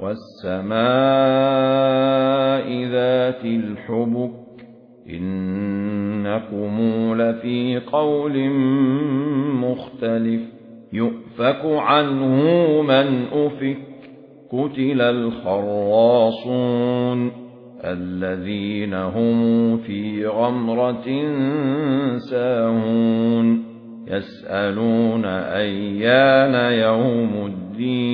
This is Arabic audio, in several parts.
وَالسَّمَاءِ ذَاتِ الْحُبُكِ إِنَّكُمْ لَفِي قَوْلٍ مُخْتَلِفٍ يُؤْفَكُ عَنْهُ مَنْ أُفِكَ قُتِلَ الْخَرَّاصُونَ الَّذِينَ هُمْ فِي غَمْرَةٍ سَاهُونَ يَسْأَلُونَ أَيَّانَ يَوْمُ الدِّينِ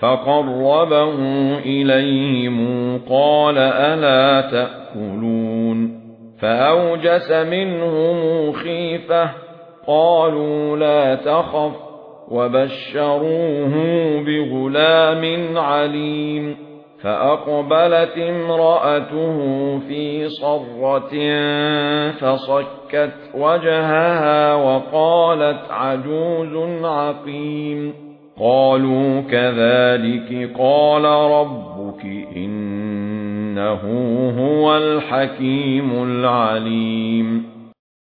فَقَرَّبَهُ إِلَيْهِمْ قَالَ أَلَا تَأْكُلُونَ فَأَوْجَسَ مِنْهُمْ خِيفَةً قَالُوا لَا تَخَفْ وَبَشَّرُوهُ بِغُلَامٍ عَلِيمٍ فأقبلت امرأته في صرة فصكت وجهها وقالت عجوز عقيم قالوا كذلك قال ربك إنه هو الحكيم العليم.